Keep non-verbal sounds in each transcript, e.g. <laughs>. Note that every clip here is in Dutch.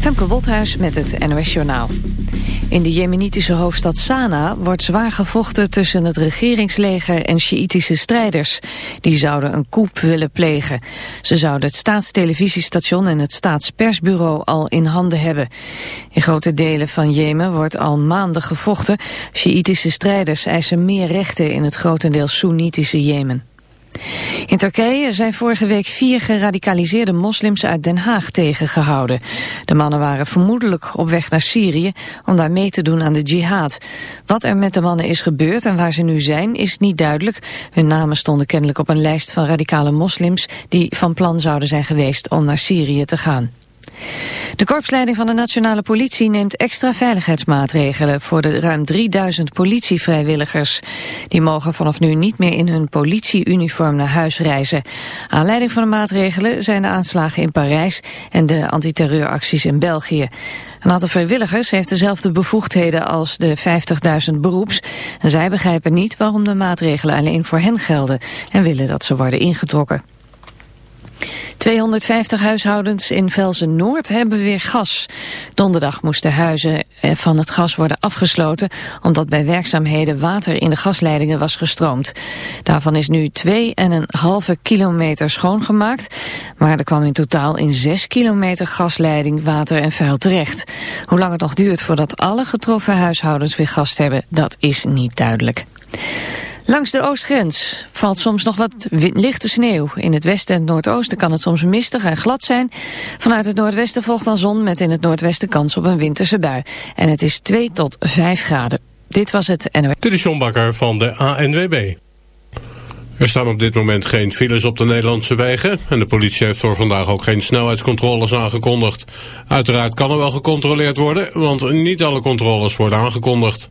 Femke Wolthuis met het NOS Journaal. In de jemenitische hoofdstad Sanaa wordt zwaar gevochten tussen het regeringsleger en Sjiïtische strijders. Die zouden een coup willen plegen. Ze zouden het staatstelevisiestation en het staatspersbureau al in handen hebben. In grote delen van Jemen wordt al maanden gevochten. Sjiïtische strijders eisen meer rechten in het grotendeels Soenitische Jemen. In Turkije zijn vorige week vier geradicaliseerde moslims uit Den Haag tegengehouden. De mannen waren vermoedelijk op weg naar Syrië om daar mee te doen aan de jihad. Wat er met de mannen is gebeurd en waar ze nu zijn is niet duidelijk. Hun namen stonden kennelijk op een lijst van radicale moslims die van plan zouden zijn geweest om naar Syrië te gaan. De korpsleiding van de nationale politie neemt extra veiligheidsmaatregelen voor de ruim 3000 politievrijwilligers. Die mogen vanaf nu niet meer in hun politieuniform naar huis reizen. Aanleiding van de maatregelen zijn de aanslagen in Parijs en de antiterreuracties in België. Een aantal vrijwilligers heeft dezelfde bevoegdheden als de 50.000 beroeps. Zij begrijpen niet waarom de maatregelen alleen voor hen gelden en willen dat ze worden ingetrokken. 250 huishoudens in Velzen-Noord hebben weer gas. Donderdag moesten huizen eh, van het gas worden afgesloten... omdat bij werkzaamheden water in de gasleidingen was gestroomd. Daarvan is nu 2,5 kilometer schoongemaakt... maar er kwam in totaal in 6 kilometer gasleiding water en vuil terecht. Hoe lang het nog duurt voordat alle getroffen huishoudens weer gas hebben... dat is niet duidelijk. Langs de oostgrens valt soms nog wat lichte sneeuw. In het westen en het noordoosten kan het soms mistig en glad zijn. Vanuit het noordwesten volgt dan zon met in het noordwesten kans op een winterse bui. En het is 2 tot 5 graden. Dit was het NOS. Dit is Bakker van de ANWB. Er staan op dit moment geen files op de Nederlandse wegen... en de politie heeft voor vandaag ook geen snelheidscontroles aangekondigd. Uiteraard kan er wel gecontroleerd worden... want niet alle controles worden aangekondigd.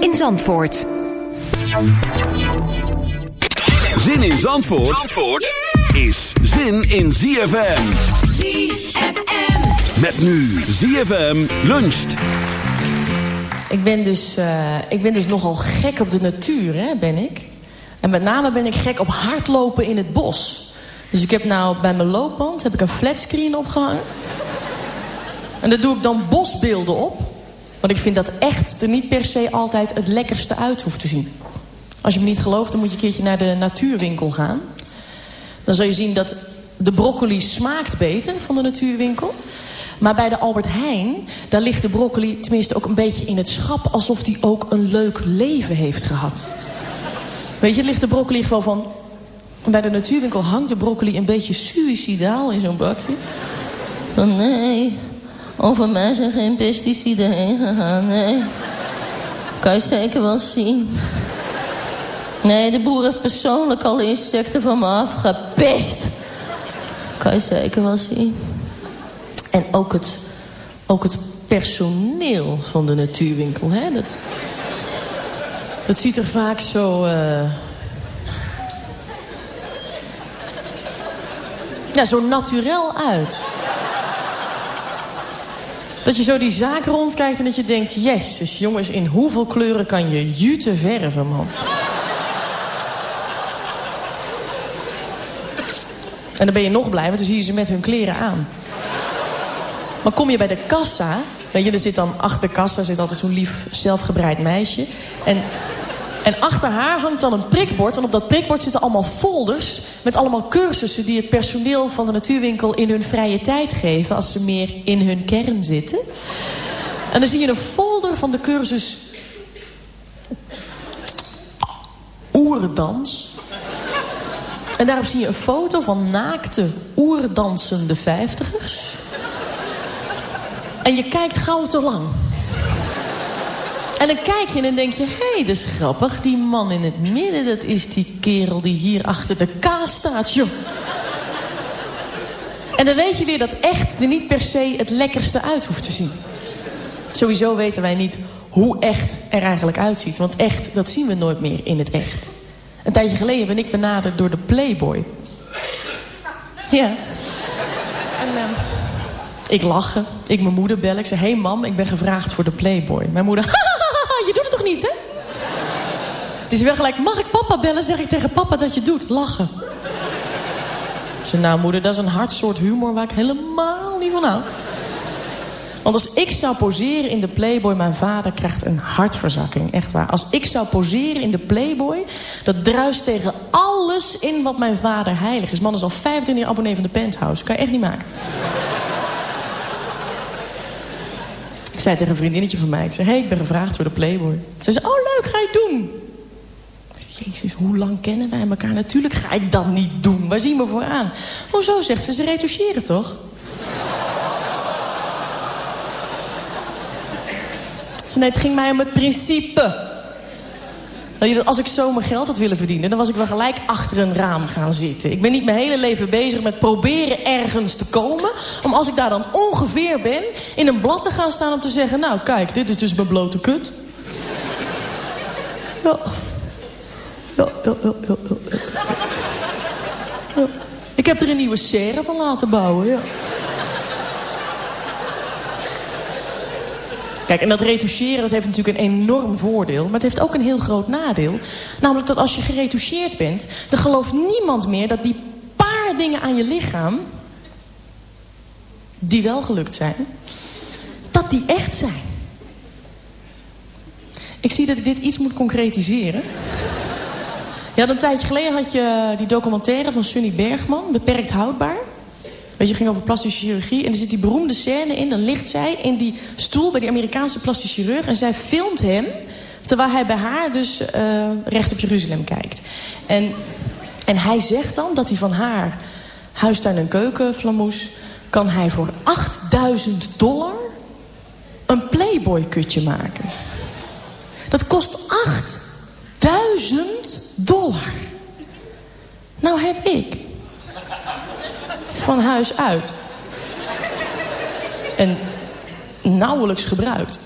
in Zandvoort. Zin in Zandvoort, Zandvoort is zin in ZFM. ZFM. Met nu ZFM luncht. Ik ben, dus, eh, ik ben dus nogal gek op de natuur, hè, ben ik. En met name ben ik gek op hardlopen in het bos. Dus ik heb nou bij mijn loopband heb ik een flatscreen opgehangen. En daar doe ik dan bosbeelden op. Want ik vind dat echt er niet per se altijd het lekkerste uit hoeft te zien. Als je me niet gelooft, dan moet je een keertje naar de natuurwinkel gaan. Dan zal je zien dat de broccoli smaakt beter van de natuurwinkel. Maar bij de Albert Heijn, daar ligt de broccoli tenminste ook een beetje in het schap... alsof die ook een leuk leven heeft gehad. Weet je, ligt de broccoli gewoon van... Bij de natuurwinkel hangt de broccoli een beetje suicidaal in zo'n bakje. Van nee, over mij zijn geen pesticiden heen gegaan, nee. Kan je zeker wel zien. Nee, de boer heeft persoonlijk alle insecten van me afgepest. Kan je zeker wel zien. En ook het, ook het personeel van de natuurwinkel, hè. Dat, dat ziet er vaak zo... eh, Ja, zo naturel uit. Dat je zo die zaak rondkijkt en dat je denkt... Jezus, jongens, in hoeveel kleuren kan je jute verven, man? En dan ben je nog blij, want dan zie je ze met hun kleren aan. Maar kom je bij de kassa... Weet je, er zit dan achter de kassa zit altijd zo'n lief zelfgebreid meisje. En, en achter haar hangt dan een prikbord. En op dat prikbord zitten allemaal folders... met allemaal cursussen die het personeel van de natuurwinkel... in hun vrije tijd geven als ze meer in hun kern zitten. En dan zie je een folder van de cursus... Oerdans. En daarop zie je een foto van naakte, oerdansende vijftigers. En je kijkt gauw te lang. En dan kijk je en dan denk je... hé, hey, dat is grappig. Die man in het midden, dat is die kerel die hier achter de kaas staat, joh. En dan weet je weer dat echt er niet per se het lekkerste uit hoeft te zien. Sowieso weten wij niet hoe echt er eigenlijk uitziet. Want echt, dat zien we nooit meer in het echt. Een tijdje geleden ben ik benaderd door de Playboy. Ja. En ehm, ik lachen. Ik mijn moeder bellen. Ik zeg, hé hey mam, ik ben gevraagd voor de Playboy. Mijn moeder, <laughs> je doet het toch niet, hè? Die wel gelijk, mag ik papa bellen? Zeg ik tegen papa dat je doet. Lachen. Ik zeg, nou moeder, dat is een hard soort humor waar ik helemaal niet van hou. Want als ik zou poseren in de Playboy... mijn vader krijgt een hartverzakking, echt waar. Als ik zou poseren in de Playboy... dat druist tegen alles in wat mijn vader heilig is. Man is al 25 jaar abonnee van de Penthouse. Kan je echt niet maken. ik zei tegen een vriendinnetje van mij... ik zei, hé, hey, ik ben gevraagd voor de Playboy. Ze zei, oh leuk, ga je doen. Jezus, hoe lang kennen wij elkaar? Natuurlijk ga ik dat niet doen. Waar zien we voor aan? Hoezo, zegt ze, ze retoucheren toch? Ze nee, het ging mij om het principe. Als ik zo mijn geld had willen verdienen... dan was ik wel gelijk achter een raam gaan zitten. Ik ben niet mijn hele leven bezig met proberen ergens te komen... om als ik daar dan ongeveer ben... in een blad te gaan staan om te zeggen... nou, kijk, dit is dus mijn blote kut. Ja. Ja, ja, ja, ja, ja. Ik heb er een nieuwe serre van laten bouwen, ja. Kijk, en dat retoucheren dat heeft natuurlijk een enorm voordeel... maar het heeft ook een heel groot nadeel. Namelijk dat als je geretoucheerd bent... dan gelooft niemand meer dat die paar dingen aan je lichaam... die wel gelukt zijn... dat die echt zijn. Ik zie dat ik dit iets moet concretiseren. Ja, een tijdje geleden had je die documentaire van Sunny Bergman... Beperkt Houdbaar... Weet je, ging over plastische chirurgie. En er zit die beroemde scène in. Dan ligt zij in die stoel bij die Amerikaanse plastische chirurg. En zij filmt hem. Terwijl hij bij haar dus uh, recht op Jeruzalem kijkt. En, en hij zegt dan dat hij van haar huistuin- en keukenflamoes... kan hij voor 8000 dollar een Playboy-kutje maken. Dat kost 8000 dollar. Nou heb ik van huis uit. En nauwelijks gebruikt.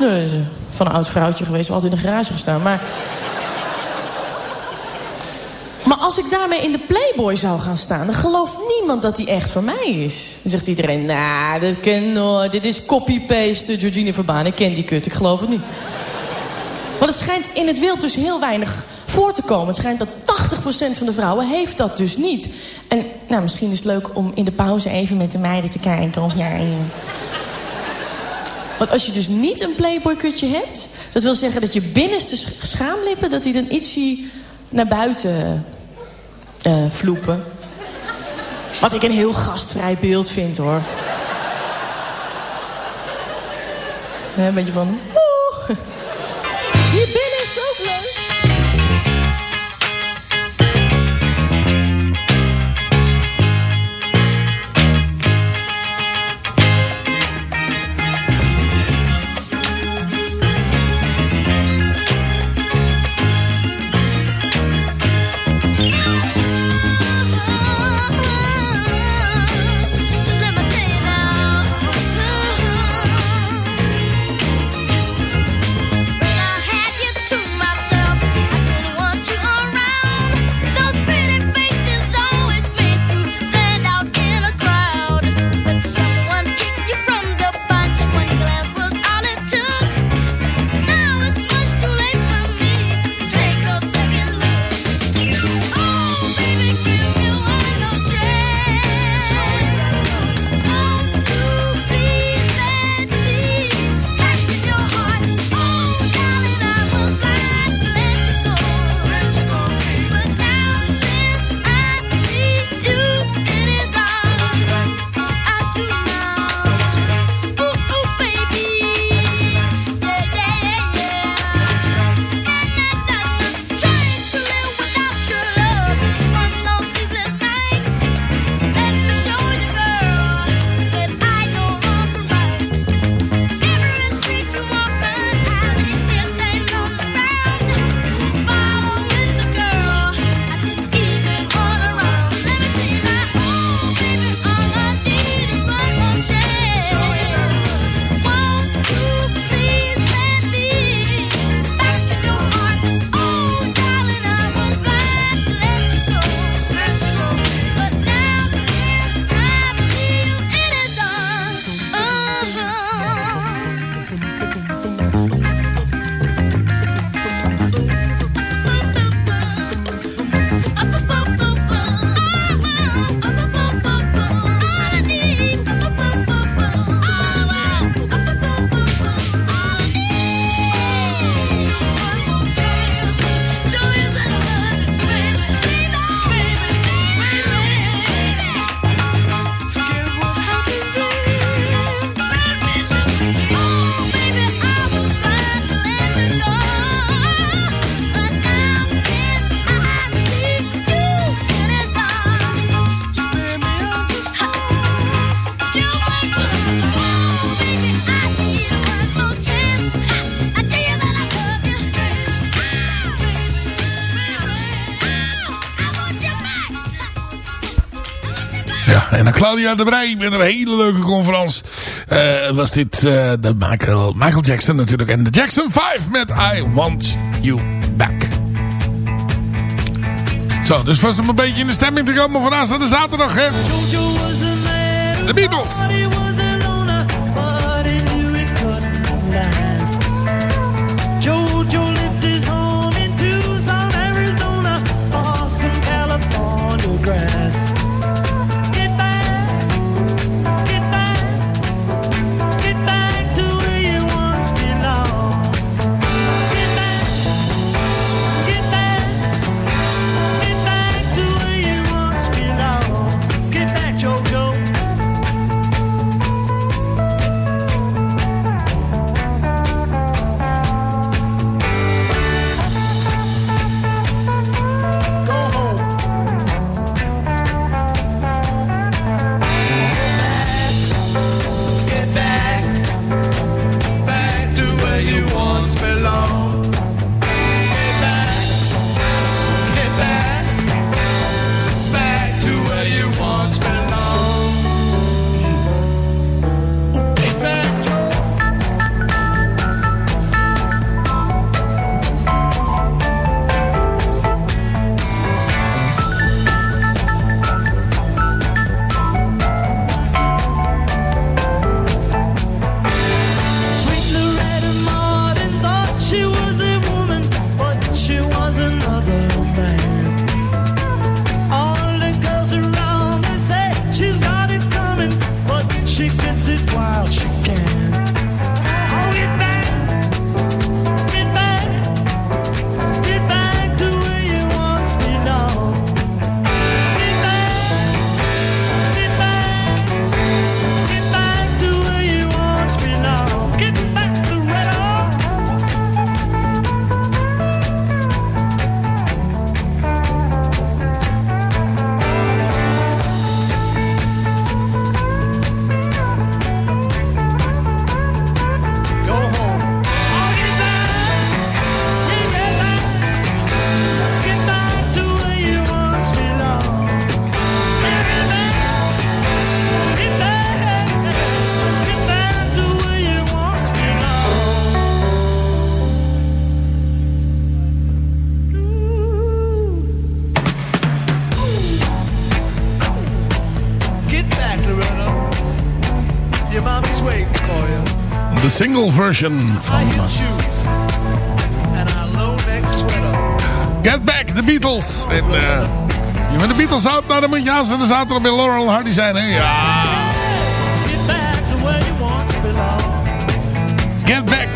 Is van een oud vrouwtje geweest, altijd in de garage gestaan. Maar, maar als ik daarmee in de Playboy zou gaan staan... dan gelooft niemand dat die echt van mij is. Dan zegt iedereen, nou, dat ken nooit. Dit is copy-paste Georgine Verbaan. Ik ken die kut, ik geloof het niet. Want het schijnt in het wild dus heel weinig voor te komen. Het schijnt dat 80% van de vrouwen heeft dat dus niet. En nou, misschien is het leuk om in de pauze even met de meiden te kijken. Of ja, Want als je dus niet een playboy-kutje hebt... dat wil zeggen dat je binnenste schaamlippen... dat die dan ietsje naar buiten uh, vloepen. Wat ik een heel gastvrij beeld vind, hoor. een beetje van... Claudia de Brij met een hele leuke conferentie. eh, was dit eh, de Michael, Michael Jackson natuurlijk. En de Jackson 5 met I Want You Back. Zo, dus vast om een beetje in de stemming te komen voor aanstaande zaterdag, hè. De Beatles. De single version van. Get Back, de Beatles. En eh je bent de Beatles houdt, nou dan moet je aanstaande zaterdag bij Laurel Hardy zijn, hè? Ja. Get back.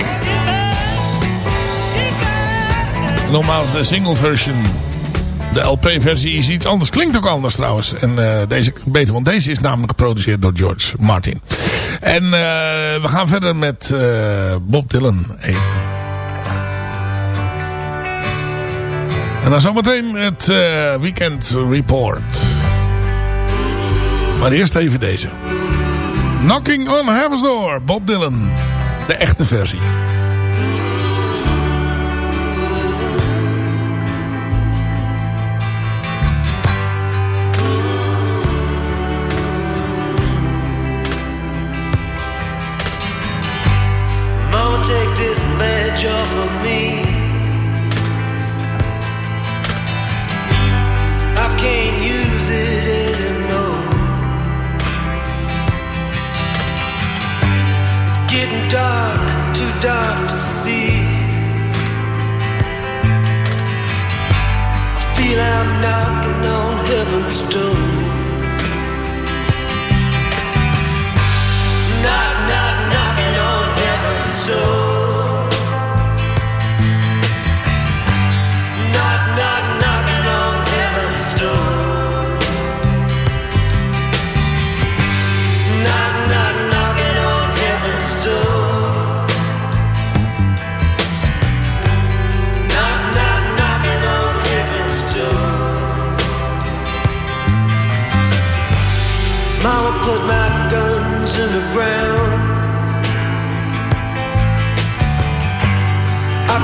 Nogmaals, de single version. De LP-versie is iets anders. Klinkt ook anders trouwens. En eh, deze beter, want deze is namelijk geproduceerd door George Martin. En eh, we gaan verder met eh, Bob Dylan. Even. En dan zometeen het eh, Weekend Report. Maar eerst even deze. Knocking on Heaven's Door, Bob Dylan. De echte versie. Take this badge off of me. I can't use it anymore. It's getting dark, too dark to see. I feel I'm knocking on heaven's door.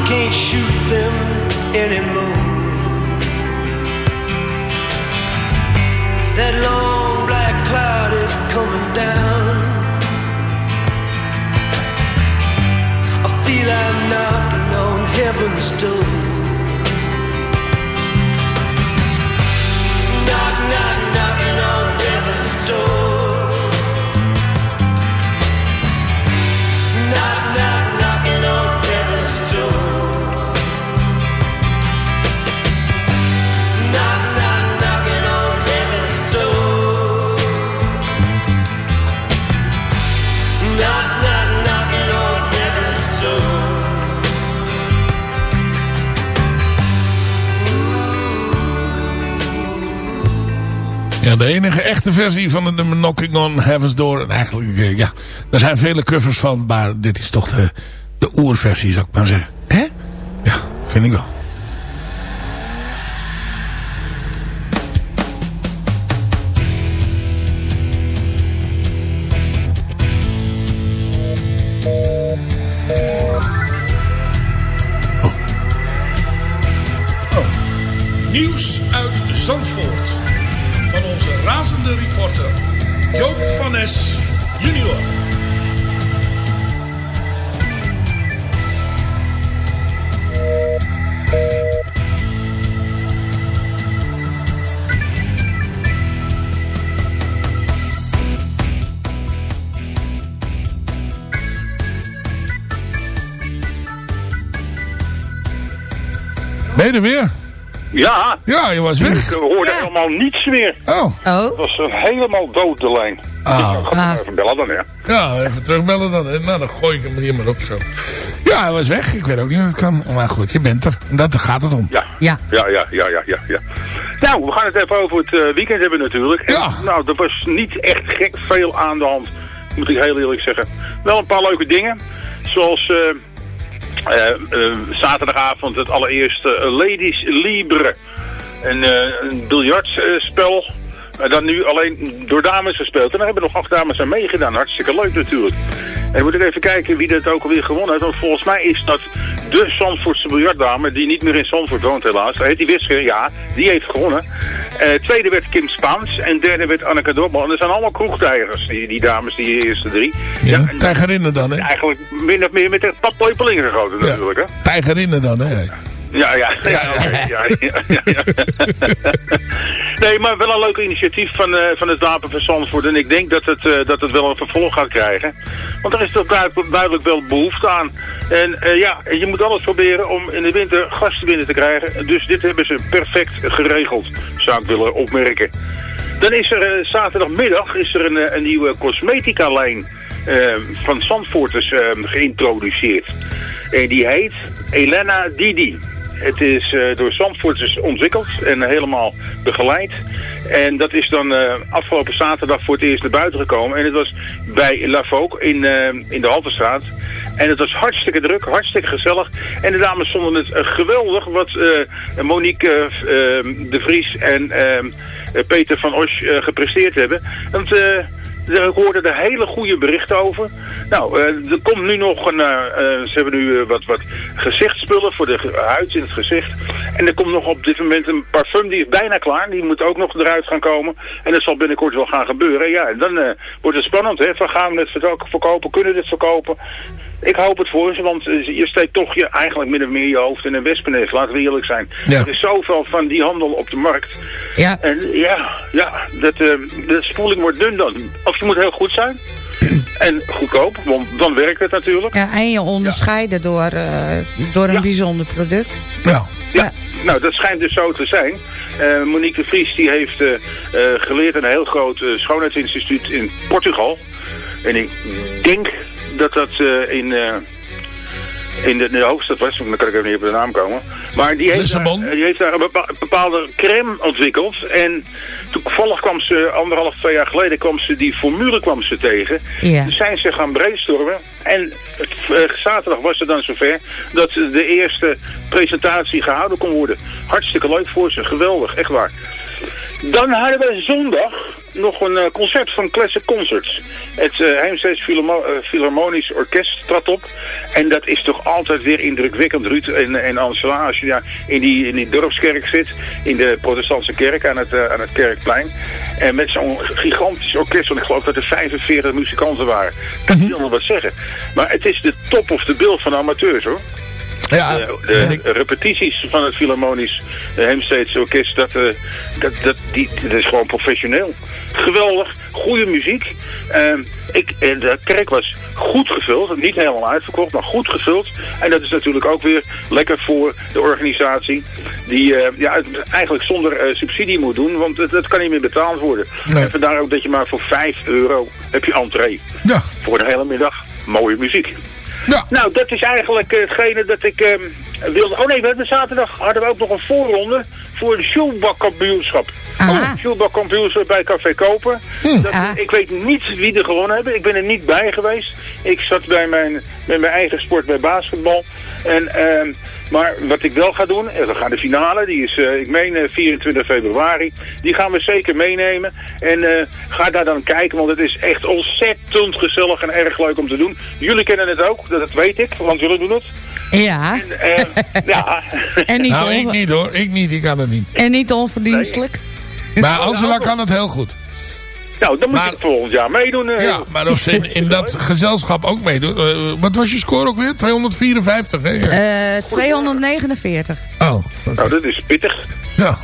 can't shoot them anymore. That long black cloud is coming down. I feel I'm knocking on heaven's door. Ja, de enige echte versie van de Knocking on Heaven's Door. En eigenlijk, eh, ja, er zijn vele covers van. Maar dit is toch de, de oerversie, zou ik maar zeggen. Hè? Ja, vind ik wel. Er weer? Ja, Ja, je was weg. ik hoorde helemaal niets meer. Oh, Oh, Het was eh, helemaal dood, de lijn. Ah. Ik ga even bellen dan, ja. ja, even terugbellen dan. Nou, dan gooi ik hem hier maar op zo. Ja, hij was weg. Ik weet ook niet hoe het kan. Maar goed, je bent er. En dat gaat het om. Ja. Ja. Ja, ja, ja, ja, ja, ja. Nou, we gaan het even over het eh, weekend hebben natuurlijk. En, Ja. nou, er was niet echt gek veel aan de hand, moet ik heel eerlijk zeggen. Wel een paar leuke dingen. Zoals eh, zaterdagavond het allereerste eh, Ladies Libre. Een, eh, een biljartspel. Eh, dat nu alleen door dames gespeeld. En daar hebben nog acht dames aan meegedaan. Hartstikke leuk natuurlijk. En dan moet ik even kijken wie dat ook alweer gewonnen heeft. Want volgens mij is dat de Zandvoortse biljartdame, die niet meer in Zandvoort woont helaas. Heet die Wisker, ja, die heeft gewonnen. Eh, tweede werd Kim Spaans en derde werd Anneke Dorbal. En dat zijn allemaal kroegtijgers, die, die dames, die eerste drie. Ja, en dat tijgerinnen dan, hè? eigenlijk min of meer met de paplepelingen gegoten Ja. natuurlijk, hè. Tijgerinnen dan, hè? Ja, ja, ja, ja, ja, ja, ja. Nee, maar wel een leuk initiatief van, eh, van het Wapen van Zandvoort. En ik denk dat het, eh, dat het wel een vervolg gaat krijgen. Want er is toch duidelijk, wel behoefte aan. En eh, ja, je moet alles proberen om in de winter gasten binnen te krijgen. Dus dit hebben ze perfect geregeld, zou ik willen opmerken. Dan is er zaterdagmiddag is er een, een nieuwe cosmetica-lijn van Zandvoorters geïntroduceerd. En die heet Elena Didi. Het is eh, door Zandvoorters ontwikkeld en helemaal begeleid. En dat is dan eh, afgelopen zaterdag voor het eerst naar buiten gekomen. En het was bij La Vogue in, eh, in de Halterstraat. En het was hartstikke druk, hartstikke gezellig. En de dames vonden het geweldig wat Monique de Vries en Peter van Osch gepresteerd hebben. Want daar hoorden er hele goede berichten over. Nou, eh, er komt nu nog een... eh, eh, ze hebben nu eh, wat, wat gezichtsspullen voor de huid in het gezicht. En er komt nog op dit moment een parfum, die is bijna klaar. Die moet ook nog eruit gaan komen. En dat zal binnenkort wel gaan gebeuren. Ja, en dan eh, wordt het spannend, hè. Van gaan we het verko- verkopen? Kunnen we het verkopen? Ik hoop het voor ze, want eh, je steekt toch je, eigenlijk min of meer je hoofd in een wespennest. Laten we eerlijk zijn. Ja. Er is zoveel van die handel op de markt. Ja. En ja, ja dat, eh, de spoeling wordt dun dan. Of je moet heel goed zijn. <clears throat> En goedkoop, want dan werkt het natuurlijk. Ja, en je onderscheiden door, eh, door een Ja. bijzonder product. Ja. Ja, nou dat schijnt dus zo te zijn. Eh, Monique de Vries die heeft eh, eh, geleerd aan een heel groot schoonheidsinstituut in Portugal. En ik denk dat dat in, in, de, in de hoofdstad was, dan kan ik even niet op de naam komen. Maar die heeft, Lissabon? daar, die heeft daar een bepa- bepaalde crème ontwikkeld. En toevallig kwam ze, anderhalf, twee jaar geleden, kwam ze die formule kwam ze tegen. Ja. Dus zijn ze gaan brainstormen. En het, eh, zaterdag was het dan zover dat de eerste presentatie gehouden kon worden. Hartstikke leuk voor ze, geweldig, echt waar. Dan hadden we zondag nog een eh, concert van Classic Concerts. Het uh, Heemsteeds Philharmonisch Orkest trad op. En dat is toch altijd weer indrukwekkend, Ruud en, en Angela. Als je daar in die, in die dorpskerk zit, in de protestantse kerk aan het, aan het Kerkplein. En met zo'n gigantisch orkest, want ik geloof dat er 45 muzikanten waren. Kan niet nog wat zeggen. Maar het is de top of the bill van de amateurs hoor. Ja, de, weet de ik. repetities van het Philharmonisch Heemsteeds Orkest, dat, eh, dat, dat, die, dat is gewoon professioneel. Geweldig, goede muziek. Ehm, ik, eh, de kerk was goed gevuld, niet helemaal uitverkocht, maar goed gevuld. En dat is natuurlijk ook weer lekker voor de organisatie die eh, ja, het eigenlijk zonder subsidie moet doen, want het, het kan niet meer betaald worden. Nee. En vandaar ook dat je maar voor 5 euro heb je entree Ja. voor de hele middag mooie muziek. Ja. Nou, dat is eigenlijk eh, hetgene dat ik ehm, wilde... Oh nee, we hebben zaterdag hadden we ook nog een voorronde voor de Schulbach-kampioenschap. Aha. Oh, Schulbach-kampioenschap bij Café Koper. Dat, Ah. Ik weet niet wie er gewonnen hebben. Ik ben er niet bij geweest. Ik zat bij mijn, met mijn eigen sport bij basketbal. En, ehm, maar wat ik wel ga doen, eh, we gaan de finale, die is, eh, ik meen, eh, 24 februari. Die gaan we zeker meenemen. En eh, ga daar dan kijken, want het is echt ontzettend gezellig en erg leuk om te doen. Jullie kennen het ook, dat weet ik, want jullie doen het. Ja. Eh, <laughs> ja. En niet, Nou, ik niet hoor. Ik niet, ik kan het niet. en niet onverdienstelijk. Maar Angela kan het heel goed. Nou, dan moet Maar- je het volgend jaar meedoen. eh. Ja, maar of ze in, in dat <laughs> gezelschap ook meedoet. eh, wat was je score ook weer? 254, hè? Eh 249. Oh. Nou, dat is pittig. ja.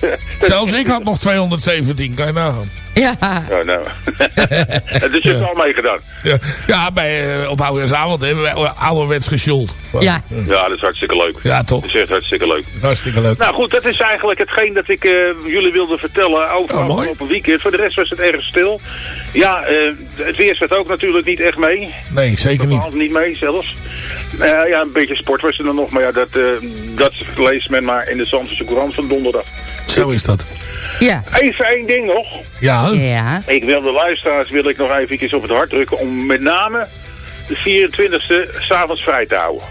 <laughs> Zelfs ik had nog 217, kan je nagaan. Ja. Ja, nou. <laughs> dus je hebt al meegedaan. Ja, ja bij, eh, op oudejaarsavond hebben we ouderwets gesjoeld. Ja. Ja, dat is hartstikke leuk. Ja, toch? Dat is echt hartstikke leuk. Hartstikke leuk. Nou goed, dat is eigenlijk hetgeen dat ik eh, jullie wilde vertellen over Oh, afgelopen weekend. Voor de rest was het erg stil. Ja, eh, het weer zat ook natuurlijk niet echt mee. Nee, zeker niet. Niet mee zelfs. Ja, een beetje sport was er dan nog, maar ja, dat, eh, dat leest men maar in de Zandvoortse Courant van donderdag. Zo is dat. Ja. Even één ding nog. Ja, Ja. Ik wil de luisteraars wil ik nog even op het hart drukken om met name de 24e s'avonds vrij te houden.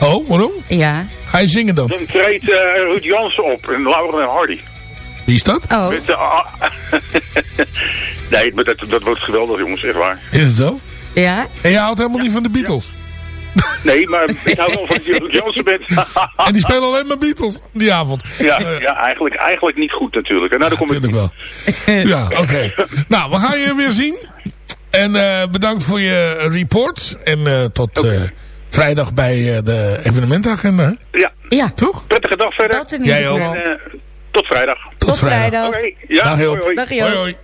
oh, waarom? Ja. Ga je zingen dan? Dan treedt eh, Ruud Jansen op en Laura en Hardy. Wie is dat? Oh. Met <laughs> nee, maar dat, dat wordt geweldig jongens, echt waar. Is het zo? Ja. En je houdt helemaal niet van de Beatles. <laughs> Nee, maar ik hou wel van dat je Ruud Jansen bent. En die spelen alleen maar Beatles die avond. ja, Eh, ja eigenlijk, eigenlijk niet goed natuurlijk. En nou, dan kom ik Natuurlijk wel. Ja, oké. <laughs> Nou, we gaan je weer zien. En eh, bedankt voor je report. En eh, tot eh, vrijdag bij eh, de evenementagenda. Ja, Ja. Toch? prettige dag verder. Jij ook. En, eh, tot vrijdag. Tot, Tot vrijdag. Oké, vrijdag. ja, Dag Joop. hoi, hoi. Dag Hoi, hoi.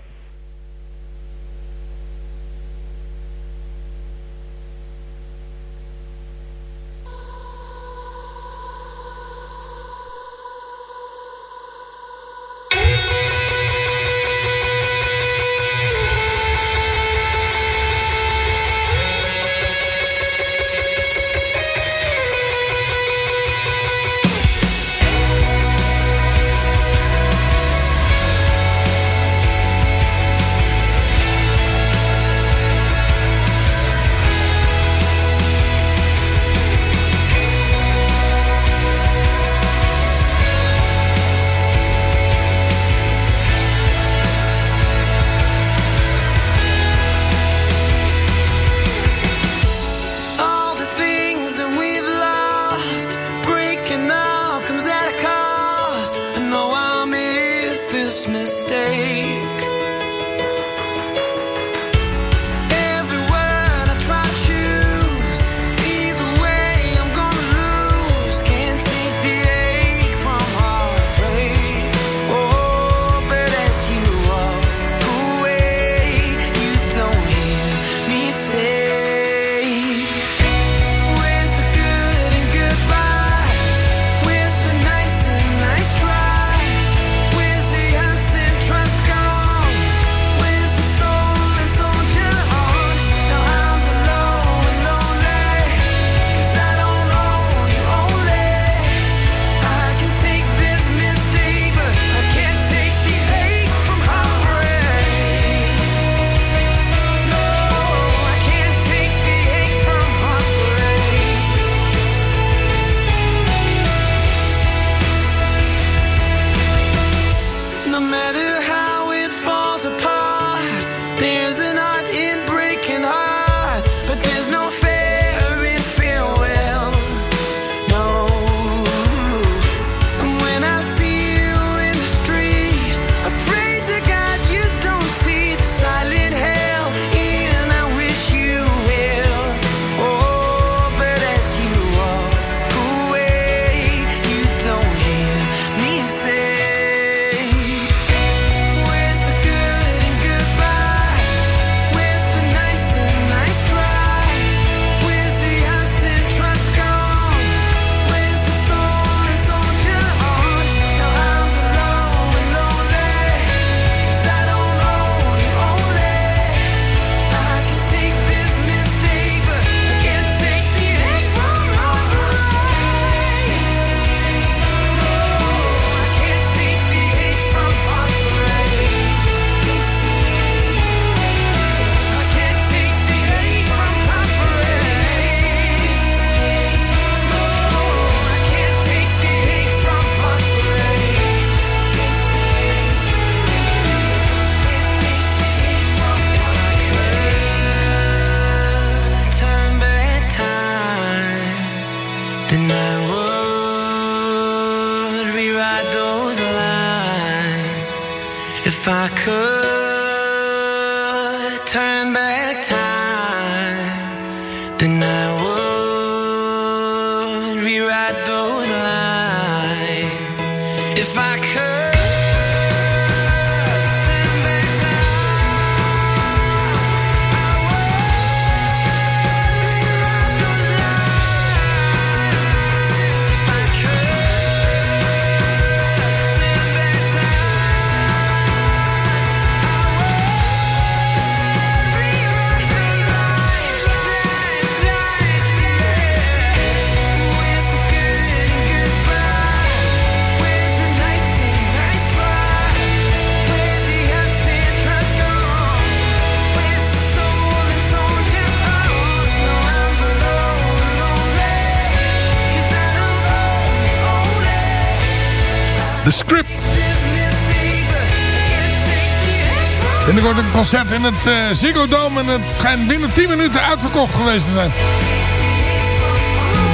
Concert in het eh, Ziggo Dome en het schijnt binnen 10 minuten uitverkocht geweest te zijn.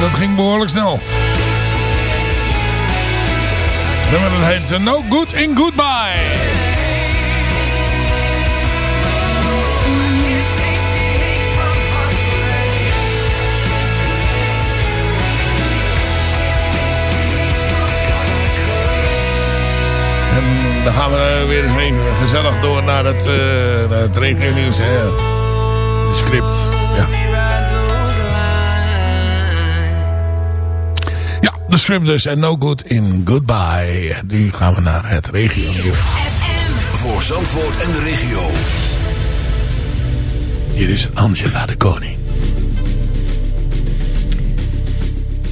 Dat ging behoorlijk snel. Dat heet eh, No Good in Goodbye. En dan gaan we weer eens even gezellig door naar het, eh naar het regionieuws. script. Ja. ja, de script dus. En no good in goodbye. En nu gaan we naar het regionieuws. Voor Zandvoort en de regio. Hier is Angela de Koning.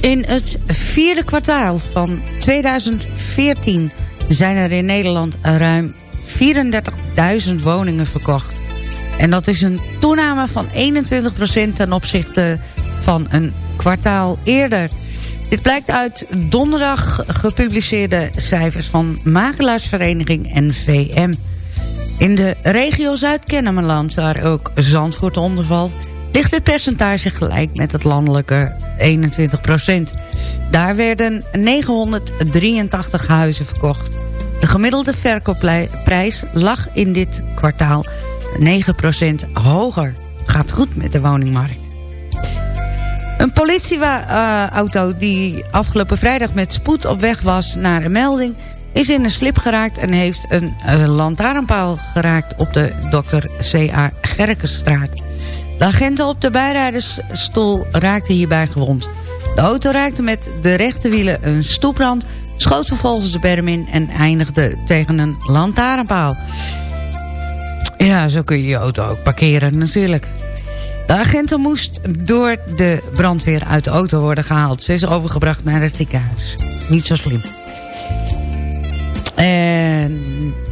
In het vierde kwartaal van 2014 zijn er in Nederland ruim 34.000 woningen verkocht. En dat is een toename van 21% ten opzichte van een kwartaal eerder. Dit blijkt uit donderdag gepubliceerde cijfers van Makelaarsvereniging NVM. In de regio Zuid-Kennemerland, waar ook Zandvoort onder valt... ligt het percentage gelijk met het landelijke 21% Daar werden 983 huizen verkocht. De gemiddelde verkoopprijs lag in dit kwartaal 9% hoger. Gaat goed met de woningmarkt. Een politieauto die afgelopen vrijdag met spoed op weg was naar een melding... is in een slip geraakt en heeft een eh, lantaarnpaal geraakt op de Dr. C.A. Gerkenstraat. De agenten op de bijrijdersstoel raakten hierbij gewond. De auto raakte met de rechterwielen een stoeprand... schoot vervolgens de berm in en eindigde tegen een lantaarnpaal. Ja, zo kun je je auto ook parkeren natuurlijk. De agenten moest door de brandweer uit de auto worden gehaald. Ze is overgebracht naar het ziekenhuis. Niet zo slim. En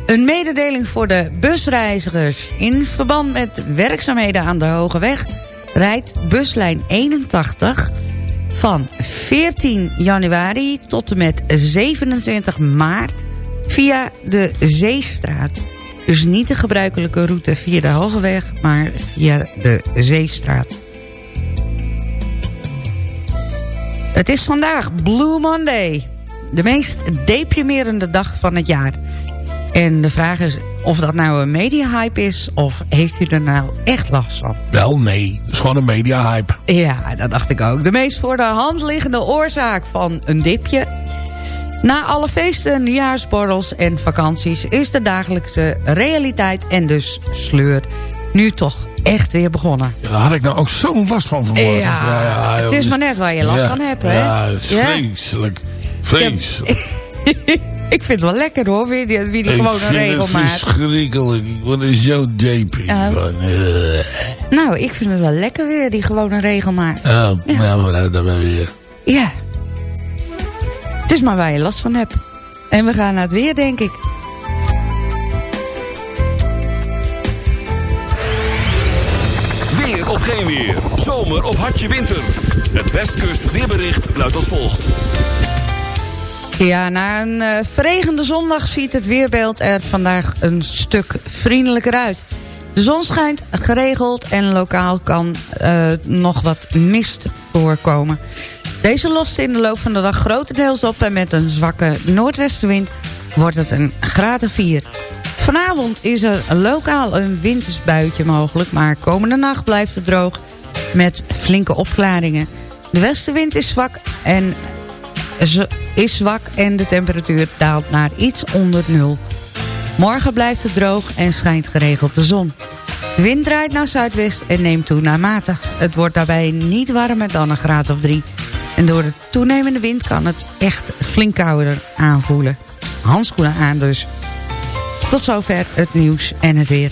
een mededeling voor de busreizigers. In verband met werkzaamheden aan de Hoge Weg... rijdt buslijn 81 van 14 januari tot en met 27 maart... via de Zeestraat. Dus niet de gebruikelijke route via de Hogeweg, maar via de Zeestraat. Het is vandaag Blue Monday. De meest deprimerende dag van het jaar. En de vraag is of dat nou een media-hype is... of heeft u er nou echt last van? Wel, nee. Het is gewoon een media-hype. Ja, dat dacht ik ook. De meest voor de hand liggende oorzaak van een dipje... Na alle feesten, nieuwjaarsborrels en vakanties... is de dagelijkse realiteit en dus sleur nu toch echt weer begonnen. Ja, daar had ik nou ook zo'n last van vanmorgen. Ja, het is maar net waar je last Ja, van hebt, hè? Ja, Ja. vreselijk. Vreselijk. <laughs> Ik vind het wel lekker hoor, wie die, wie die Ik gewoon een vind regel het maakt. verschrikkelijk. Ik word er zo depri Ja. van. eh. Nou, ik vind het wel lekker weer, die gewoon een regel maakt. Oh, ja, maar dat ben we weer. Ja. Het is maar waar je last van hebt. En we gaan naar het weer, denk ik. Weer of geen weer. Zomer of hartje winter. Het Westkust weerbericht luidt als volgt. Ja, na een eh, verregende zondag ziet het weerbeeld er vandaag een stuk vriendelijker uit. De zon schijnt geregeld en lokaal kan eh, nog wat mist voorkomen. Deze lost in de loop van de dag grotendeels op... en met een zwakke noordwestenwind wordt het een graad of 4. Vanavond is er lokaal een wintersbuitje mogelijk... maar komende nacht blijft het droog met flinke opklaringen. De westenwind is zwak en, is zwak en de temperatuur daalt naar iets onder nul. Morgen blijft het droog en schijnt geregeld de zon. De wind draait naar zuidwest en neemt toe naar matig. Het wordt daarbij niet warmer dan een graad of drie. En door de toenemende wind kan het echt flink kouder aanvoelen. Handschoenen aan dus. Tot zover het nieuws en het weer.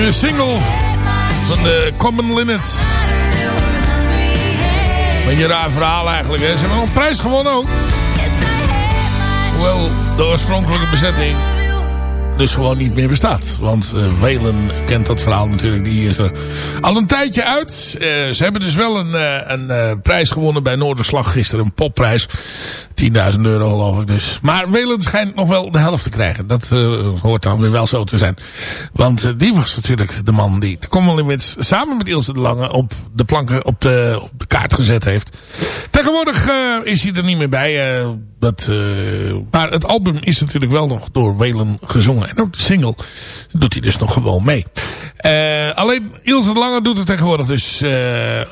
Nieuwe single van de Common Linnets. Beetje raar verhaal eigenlijk. Hè. Ze hebben nog een prijs gewonnen ook. Hoewel de oorspronkelijke bezetting dus gewoon niet meer bestaat. Want eh Welen kent dat verhaal natuurlijk. Die is er al een tijdje uit. Eh, ze hebben dus wel een, eh, een prijs gewonnen bij Noorderslag gisteren. Een popprijs. 10.000 euro geloof ik dus. Maar Welen schijnt nog wel de helft te krijgen. Dat hoort dan weer wel zo te zijn. Want die was natuurlijk de man die de Common samen met Ilse de Lange op de planken op de, op de kaart gezet heeft. Tegenwoordig is hij er niet meer bij. Dat, eh, maar het album is natuurlijk wel nog door Welen gezongen. En ook de single doet hij dus nog gewoon mee. Eh, alleen Ilse de Lange doet het tegenwoordig dus eh,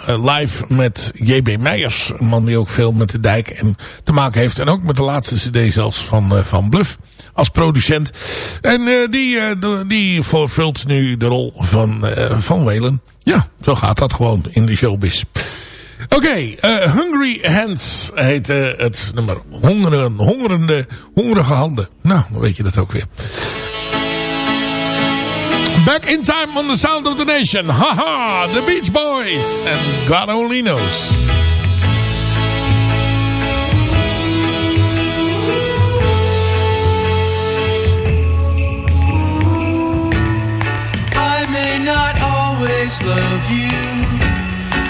live met J.B. Meijers. Een man die ook veel met de dijk en te maken heeft. En ook met de laatste cd zelfs van, van Bluff als producent. En die, die vervult nu de rol van, van Whalen. Ja, zo gaat dat gewoon in de showbiz. Oké, eh, Hungry Hands heet het nummer. Hongeren, hongerende, hongerige handen. Nou, dan weet je dat ook weer. Back in time on the sound of the nation. Haha, the Beach Boys. And God only knows. I may not always love you,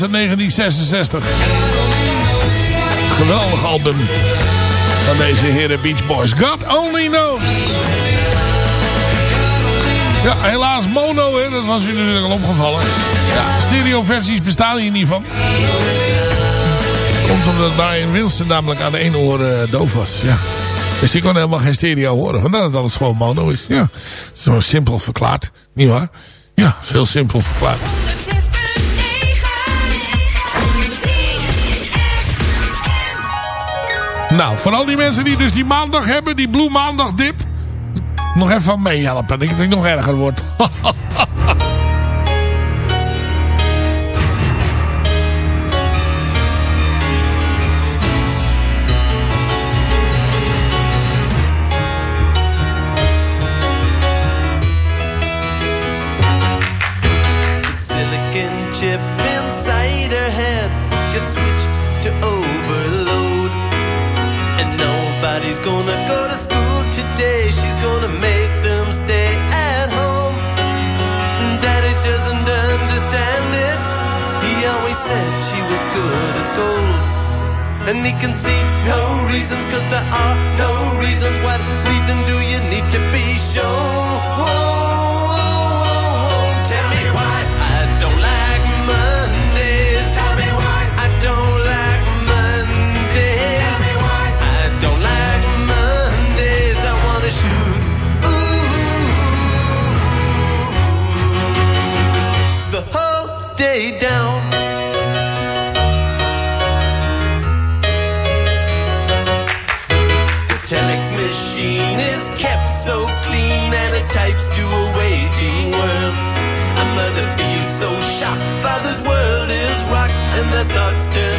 Uit 1966. Geweldig album van deze heren Beach Boys. God only knows. Ja, helaas mono, hè, dat was u natuurlijk al opgevallen. Ja, stereo-versies bestaan hier niet van. Komt omdat Brian Wilson namelijk aan de ene oor eh, doof was. Ja. Dus die kon helemaal geen stereo horen. Vandaar dat het gewoon mono is. Ja, zo simpel verklaard. Niet waar? Ja, is heel simpel verklaard. Nou, voor al die mensen die dus die maandag hebben, die Blue Maandag dip. Nog even van meehelpen. Dat het nog erger wordt. <laughs> can see no reasons, cause there are thoughts turn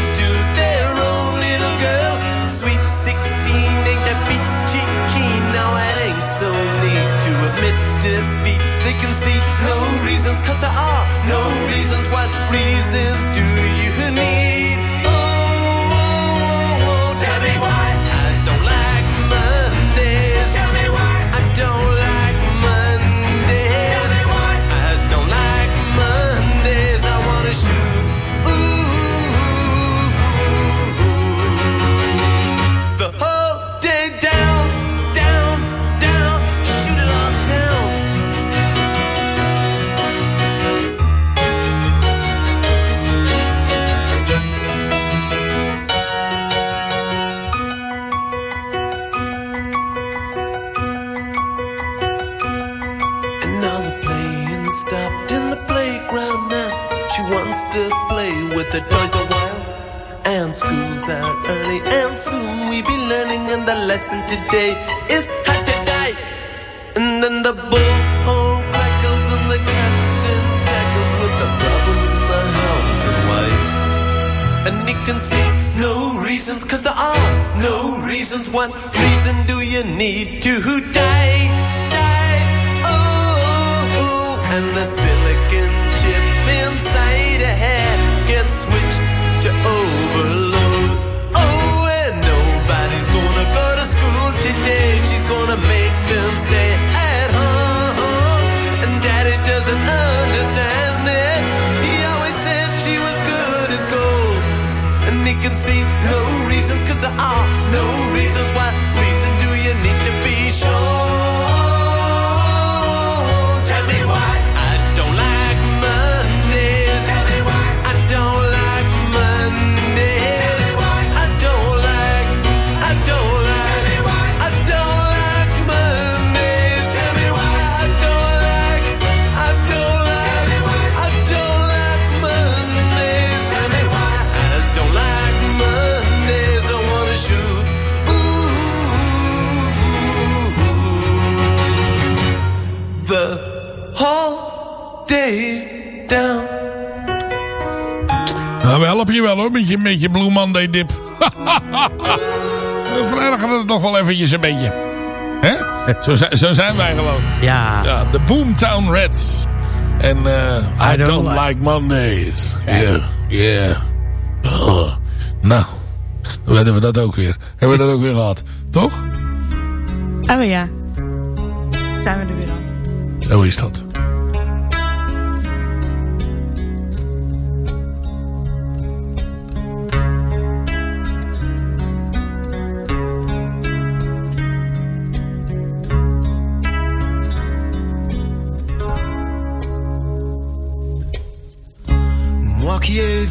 wel hoor, met je, met je Blue Monday dip. <laughs> We verergeren het nog wel eventjes een beetje. Hè? Zo, zo zijn wij gewoon. Ja. Ja, de Boomtown Reds. En eh I, I don't, don't like, like- Mondays. Yeah, yeah. Oh, nou, dan weten we dat ook weer. Hebben we dat ook weer gehad. Toch? Oh ja. Zijn we er weer aan. Zo is dat.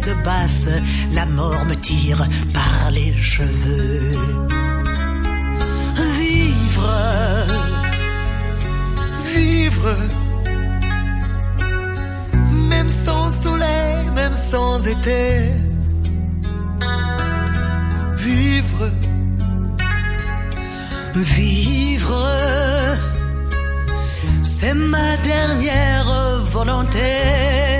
tête basse, la mort me tire par les cheveux. Vivre, Vivre, même sans soleil, même sans été. Vivre, vivre, c'est ma dernière volonté.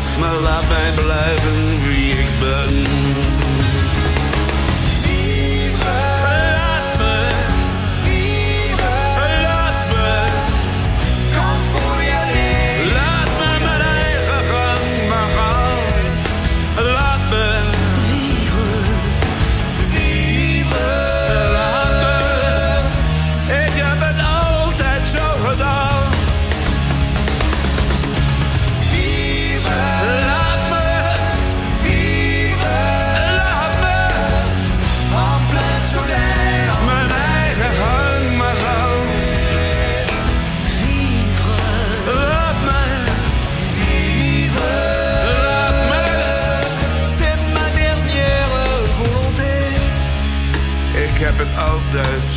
maar laat mij blijven wie ik ben.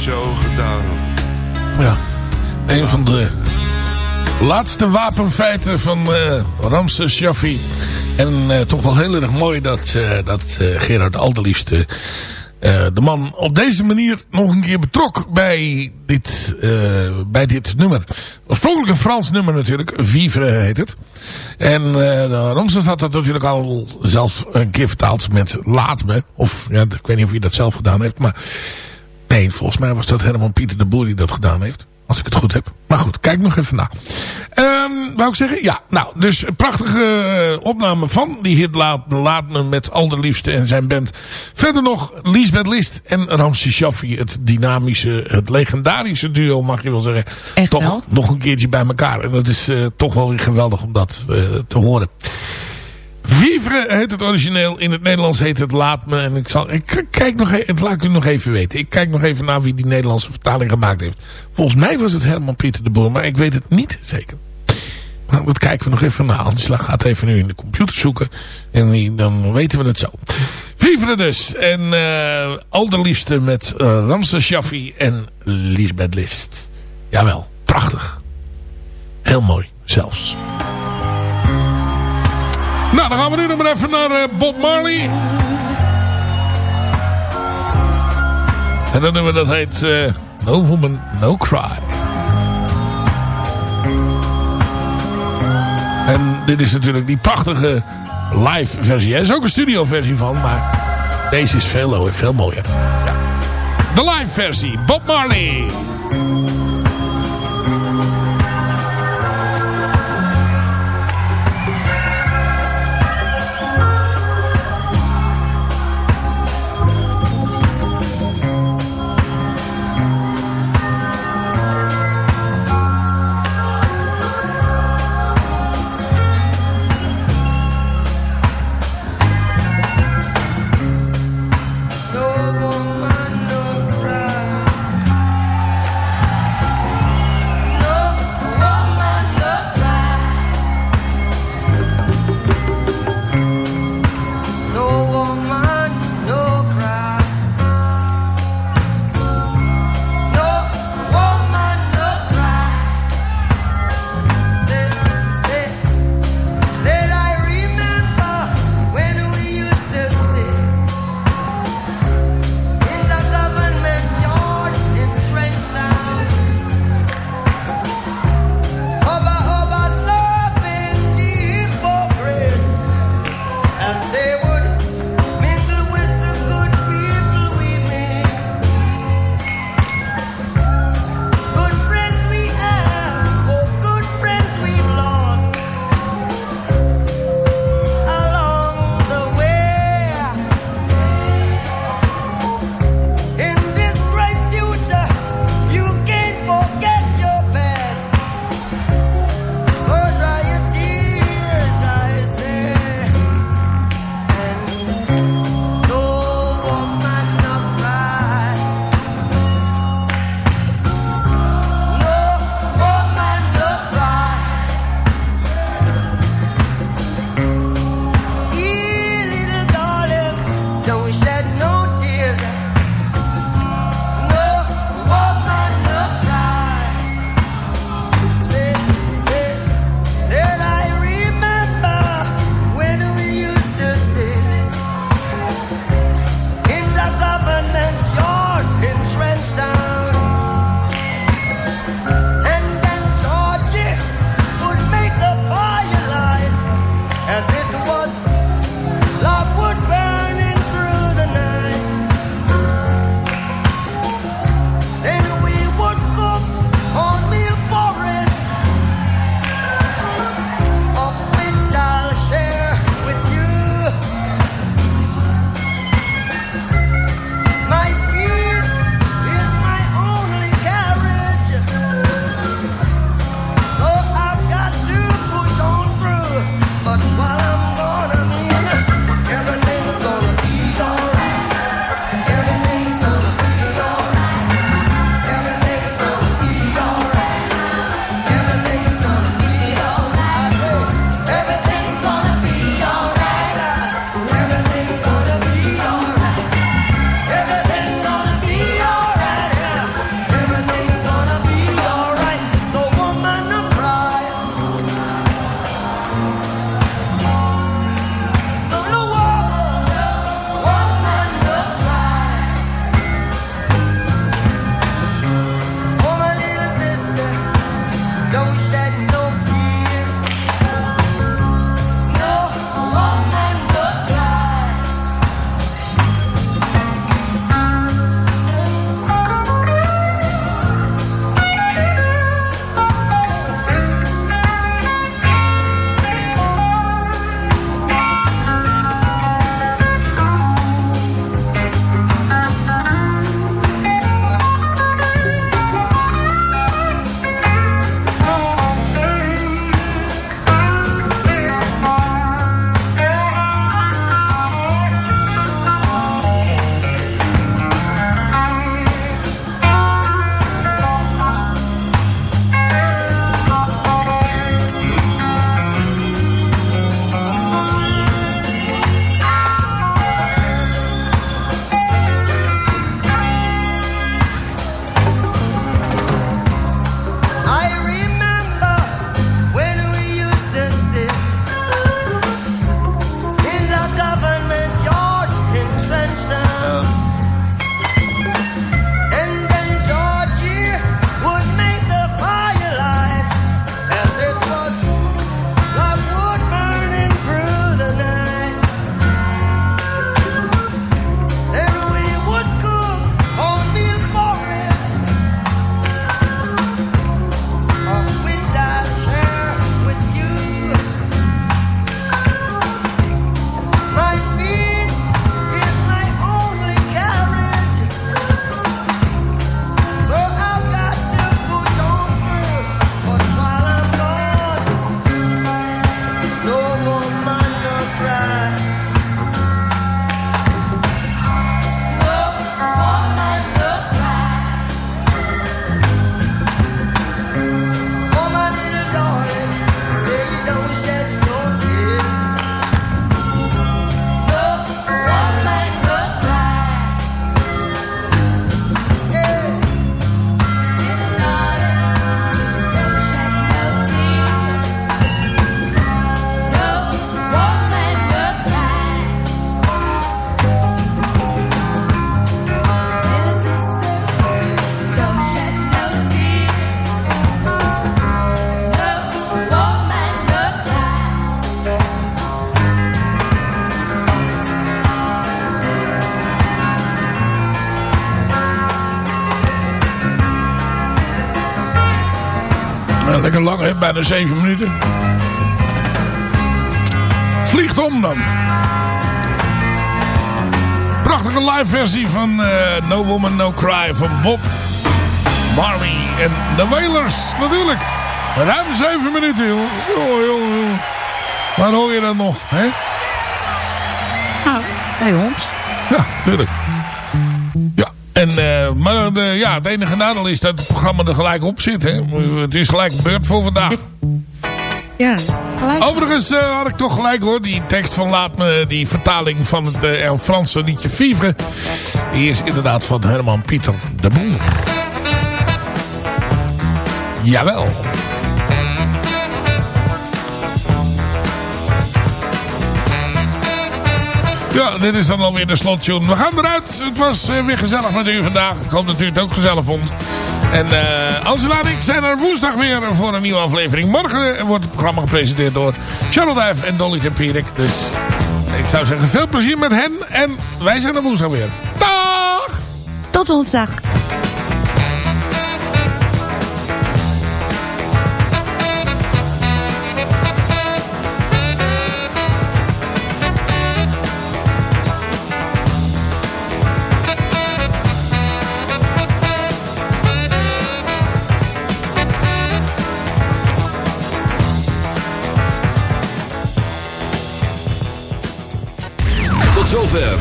Zo gedaan. Ja, een van de laatste wapenfeiten van eh Ramses Shaffi. En eh, toch wel heel erg mooi dat, eh, dat Gerard Alderliefste eh, de man op deze manier nog een keer betrok bij dit, bij dit nummer. Oorspronkelijk een Frans nummer natuurlijk. Vivre heet het. En de Ramses had dat natuurlijk al zelf een keer vertaald met Laat me. Of ja, ik weet niet of hij dat zelf gedaan heeft. Maar nee, volgens mij was dat Herman Pieter de Boer die dat gedaan heeft. Als ik het goed heb. Maar goed, kijk nog even na. Ehm wou ik zeggen? Ja, nou, dus een prachtige eh, opname van die hit Laat, Laat me met Alderliefste en zijn band. Verder nog Liesbeth List en Ramses Shaffi. Het dynamische, het legendarische duo mag je wel zeggen. toch nog een keertje bij elkaar. En dat is eh, toch wel weer geweldig om dat eh, te horen. Vivre heet het origineel. In het Nederlands heet het Laat me. En ik, zal, ik kijk nog even, het laat ik u nog even weten. Ik kijk nog even naar wie die Nederlandse vertaling gemaakt heeft. Volgens mij was het Herman Pieter de Boer. Maar ik weet het niet zeker. Maar dat kijken we nog even naar. Angela gaat even nu in de computer zoeken. En dan weten we het zo. Vivre dus. En uh, met uh, Ramses Shaffi en Lisbeth List. Jawel, prachtig. Heel mooi zelfs. Nou, dan gaan we nu nog maar even naar uh, Bob Marley. En dan doen we dat heet uh, No Woman, No Cry. En dit is natuurlijk die prachtige live versie. Er is ook een studio versie van, maar deze is veel, veel mooier. Ja. De live versie, Bob Marley. Lekker lang, hè? Bijna zeven minuten. Vliegt om dan. Prachtige live versie van eh, No Woman No Cry van Bob Marley en The Wailers natuurlijk. Ruim zeven minuten, joh. Joh, joh, joh. Waar hoor je dat nog, hè? Nou, hey Homs. Ja, tuurlijk. En, eh, maar eh, ja, het enige nadeel is dat het programma er gelijk op zit. Hè. Het is gelijk beurt voor vandaag. Ja, gelijk. Overigens eh, had ik toch gelijk hoor. Die tekst van Laat me, die vertaling van het Franse liedje Vivre. Die is inderdaad van Herman Pieter de Boer. Jawel. Ja, dit is dan alweer de slottune. We gaan eruit. Het was eh, weer gezellig met u vandaag. Ik hoop dat u het ook gezellig vond. En Angela en ik zijn er woensdag weer voor een nieuwe aflevering. Morgen eh, wordt het programma gepresenteerd door Charlotte en Dolly Tempierik. Dus ik zou zeggen veel plezier met hen. En wij zijn er woensdag weer. Dag! Tot woensdag.